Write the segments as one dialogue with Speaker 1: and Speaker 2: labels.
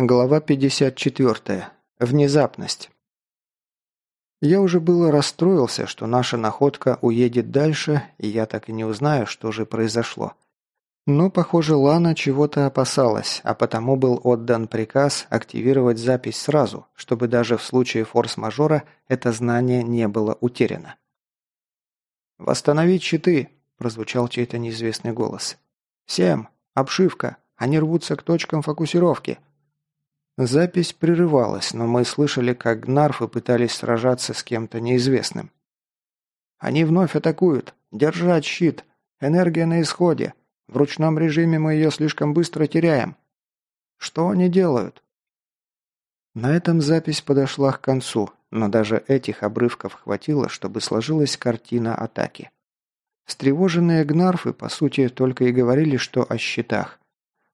Speaker 1: Глава 54. Внезапность. Я уже было расстроился, что наша находка уедет дальше, и я так и не узнаю, что же произошло. Но, похоже, Лана чего-то опасалась, а потому был отдан приказ активировать запись сразу, чтобы даже в случае форс-мажора это знание не было утеряно. «Восстановить щиты!» – прозвучал чей-то неизвестный голос. «Всем! Обшивка! Они рвутся к точкам фокусировки!» Запись прерывалась, но мы слышали, как гнарфы пытались сражаться с кем-то неизвестным. «Они вновь атакуют! Держать щит! Энергия на исходе! В ручном режиме мы ее слишком быстро теряем!» «Что они делают?» На этом запись подошла к концу, но даже этих обрывков хватило, чтобы сложилась картина атаки. Встревоженные гнарфы, по сути, только и говорили, что о щитах.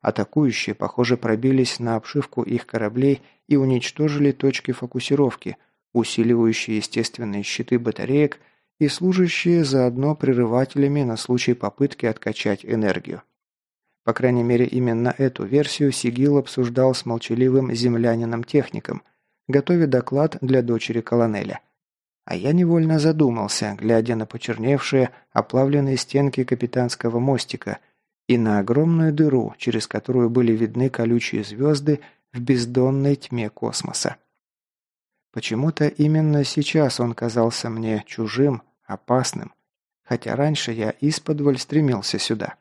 Speaker 1: Атакующие, похоже, пробились на обшивку их кораблей и уничтожили точки фокусировки, усиливающие естественные щиты батареек и служащие заодно прерывателями на случай попытки откачать энергию. По крайней мере, именно эту версию Сигил обсуждал с молчаливым землянином-техником, готовя доклад для дочери колонеля. А я невольно задумался, глядя на почерневшие, оплавленные стенки капитанского мостика – и на огромную дыру, через которую были видны колючие звезды в бездонной тьме космоса. Почему-то именно сейчас он казался мне чужим, опасным, хотя раньше я исподволь стремился сюда.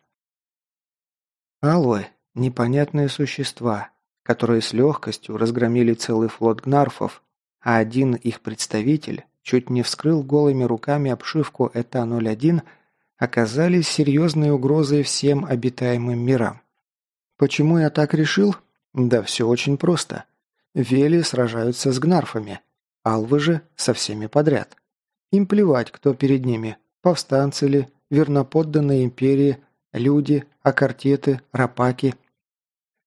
Speaker 1: Аллы – непонятные существа, которые с легкостью разгромили целый флот гнарфов, а один их представитель чуть не вскрыл голыми руками обшивку ЭТА-01 – оказались серьезной угрозой всем обитаемым мирам. Почему я так решил? Да все очень просто. Вели сражаются с гнарфами, алвы же со всеми подряд. Им плевать, кто перед ними, повстанцы ли, верноподданные империи, люди, акартеты, рапаки.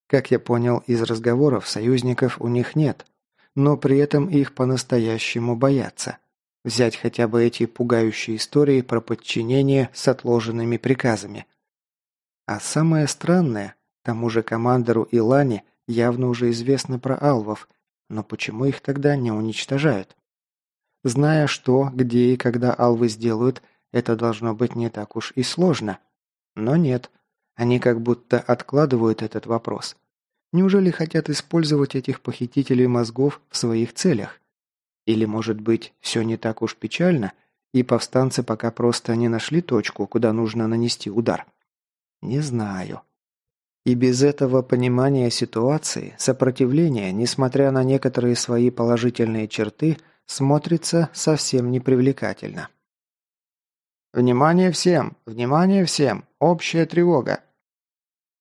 Speaker 1: Как я понял из разговоров, союзников у них нет, но при этом их по-настоящему боятся. Взять хотя бы эти пугающие истории про подчинение с отложенными приказами. А самое странное, тому же командору Илане явно уже известно про алвов, но почему их тогда не уничтожают? Зная, что, где и когда алвы сделают, это должно быть не так уж и сложно. Но нет, они как будто откладывают этот вопрос. Неужели хотят использовать этих похитителей мозгов в своих целях? Или, может быть, все не так уж печально, и повстанцы пока просто не нашли точку, куда нужно нанести удар? Не знаю. И без этого понимания ситуации, сопротивление, несмотря на некоторые свои положительные черты, смотрится совсем непривлекательно. «Внимание всем! Внимание всем! Общая тревога!»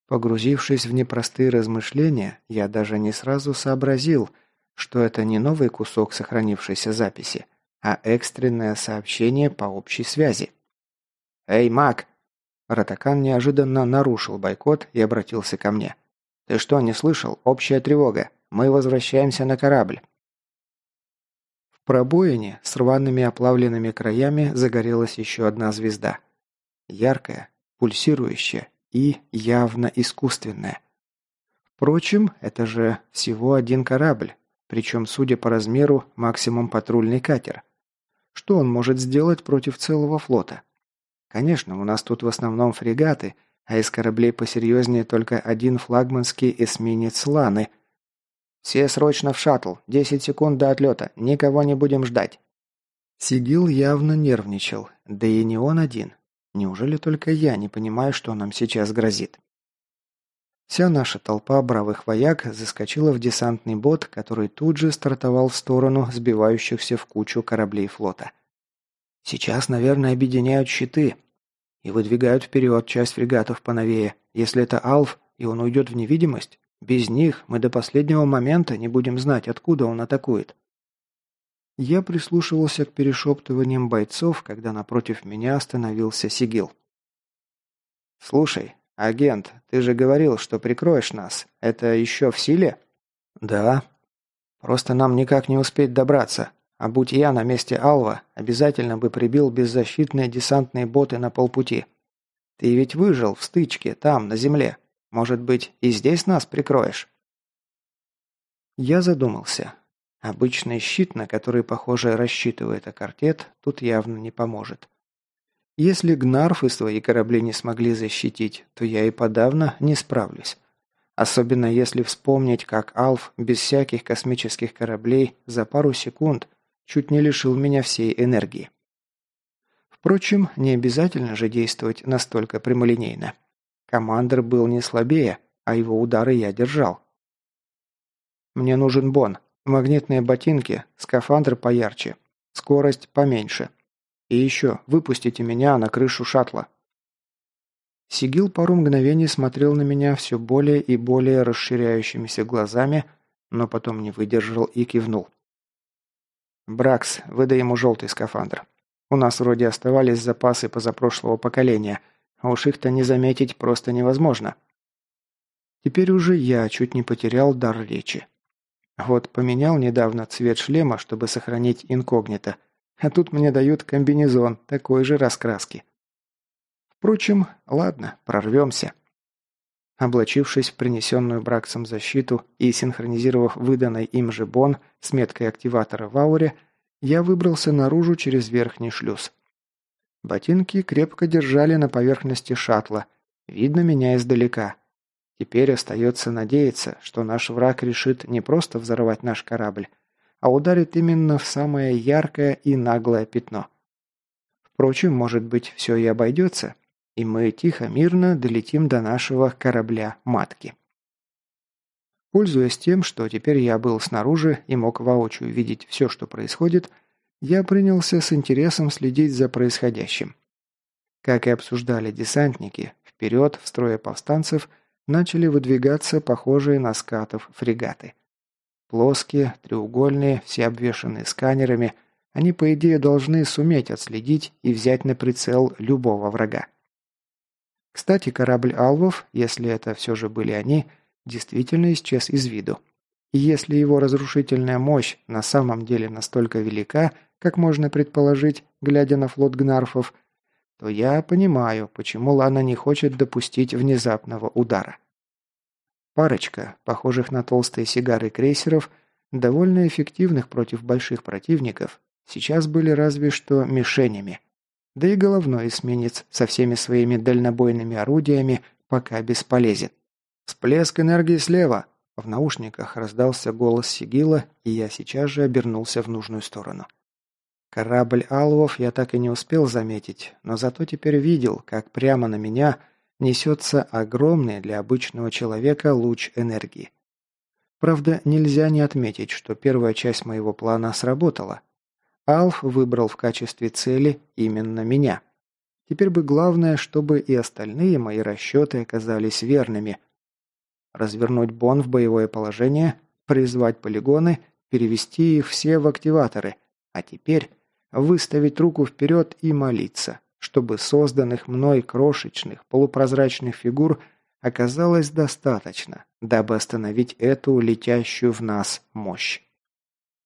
Speaker 1: Погрузившись в непростые размышления, я даже не сразу сообразил – что это не новый кусок сохранившейся записи, а экстренное сообщение по общей связи. «Эй, маг!» Ратакан неожиданно нарушил бойкот и обратился ко мне. «Ты что, не слышал? Общая тревога. Мы возвращаемся на корабль». В пробоине с рваными оплавленными краями загорелась еще одна звезда. Яркая, пульсирующая и явно искусственная. Впрочем, это же всего один корабль, причем, судя по размеру, максимум патрульный катер. Что он может сделать против целого флота? Конечно, у нас тут в основном фрегаты, а из кораблей посерьезнее только один флагманский эсминец Ланы. «Все срочно в шаттл. Десять секунд до отлета. Никого не будем ждать». Сигил явно нервничал. Да и не он один. Неужели только я не понимаю, что нам сейчас грозит? Вся наша толпа бравых вояк заскочила в десантный бот, который тут же стартовал в сторону сбивающихся в кучу кораблей флота. Сейчас, наверное, объединяют щиты и выдвигают вперед часть фрегатов поновее. Если это Алф, и он уйдет в невидимость, без них мы до последнего момента не будем знать, откуда он атакует. Я прислушивался к перешептываниям бойцов, когда напротив меня остановился Сигил. «Слушай, «Агент, ты же говорил, что прикроешь нас. Это еще в силе?» «Да. Просто нам никак не успеть добраться. А будь я на месте Алва, обязательно бы прибил беззащитные десантные боты на полпути. Ты ведь выжил в стычке, там, на земле. Может быть, и здесь нас прикроешь?» Я задумался. Обычный щит, на который, похоже, рассчитывает Акартет, тут явно не поможет. Если гнарфы свои корабли не смогли защитить, то я и подавно не справлюсь. Особенно если вспомнить, как Алф без всяких космических кораблей за пару секунд чуть не лишил меня всей энергии. Впрочем, не обязательно же действовать настолько прямолинейно. Командир был не слабее, а его удары я держал. Мне нужен бон, магнитные ботинки, скафандр поярче, скорость поменьше. И еще, выпустите меня на крышу шаттла. Сигил пару мгновений смотрел на меня все более и более расширяющимися глазами, но потом не выдержал и кивнул. «Бракс, выдай ему желтый скафандр. У нас вроде оставались запасы позапрошлого поколения, а уж их-то не заметить просто невозможно». Теперь уже я чуть не потерял дар речи. Вот поменял недавно цвет шлема, чтобы сохранить инкогнито, а тут мне дают комбинезон такой же раскраски. Впрочем, ладно, прорвемся. Облачившись в принесенную Браксом защиту и синхронизировав выданный им же бон с меткой активатора в ауре, я выбрался наружу через верхний шлюз. Ботинки крепко держали на поверхности шаттла. Видно меня издалека. Теперь остается надеяться, что наш враг решит не просто взорвать наш корабль, а ударит именно в самое яркое и наглое пятно. Впрочем, может быть, все и обойдется, и мы тихо, мирно долетим до нашего корабля-матки. Пользуясь тем, что теперь я был снаружи и мог воочию видеть все, что происходит, я принялся с интересом следить за происходящим. Как и обсуждали десантники, вперед в строе повстанцев начали выдвигаться похожие на скатов фрегаты. Плоские, треугольные, все обвешанные сканерами, они, по идее, должны суметь отследить и взять на прицел любого врага. Кстати, корабль Алвов, если это все же были они, действительно исчез из виду. И если его разрушительная мощь на самом деле настолько велика, как можно предположить, глядя на флот Гнарфов, то я понимаю, почему Лана не хочет допустить внезапного удара. Парочка, похожих на толстые сигары крейсеров, довольно эффективных против больших противников, сейчас были разве что мишенями. Да и головной эсминец со всеми своими дальнобойными орудиями пока бесполезен. «Всплеск энергии слева!» В наушниках раздался голос Сигила, и я сейчас же обернулся в нужную сторону. Корабль Алвов я так и не успел заметить, но зато теперь видел, как прямо на меня несется огромный для обычного человека луч энергии. Правда, нельзя не отметить, что первая часть моего плана сработала, Алф выбрал в качестве цели именно меня. Теперь бы главное, чтобы и остальные мои расчеты оказались верными. Развернуть Бон в боевое положение, призвать полигоны, перевести их все в активаторы, а теперь выставить руку вперед и молиться, чтобы созданных мной крошечных полупрозрачных фигур оказалось достаточно, дабы остановить эту летящую в нас мощь.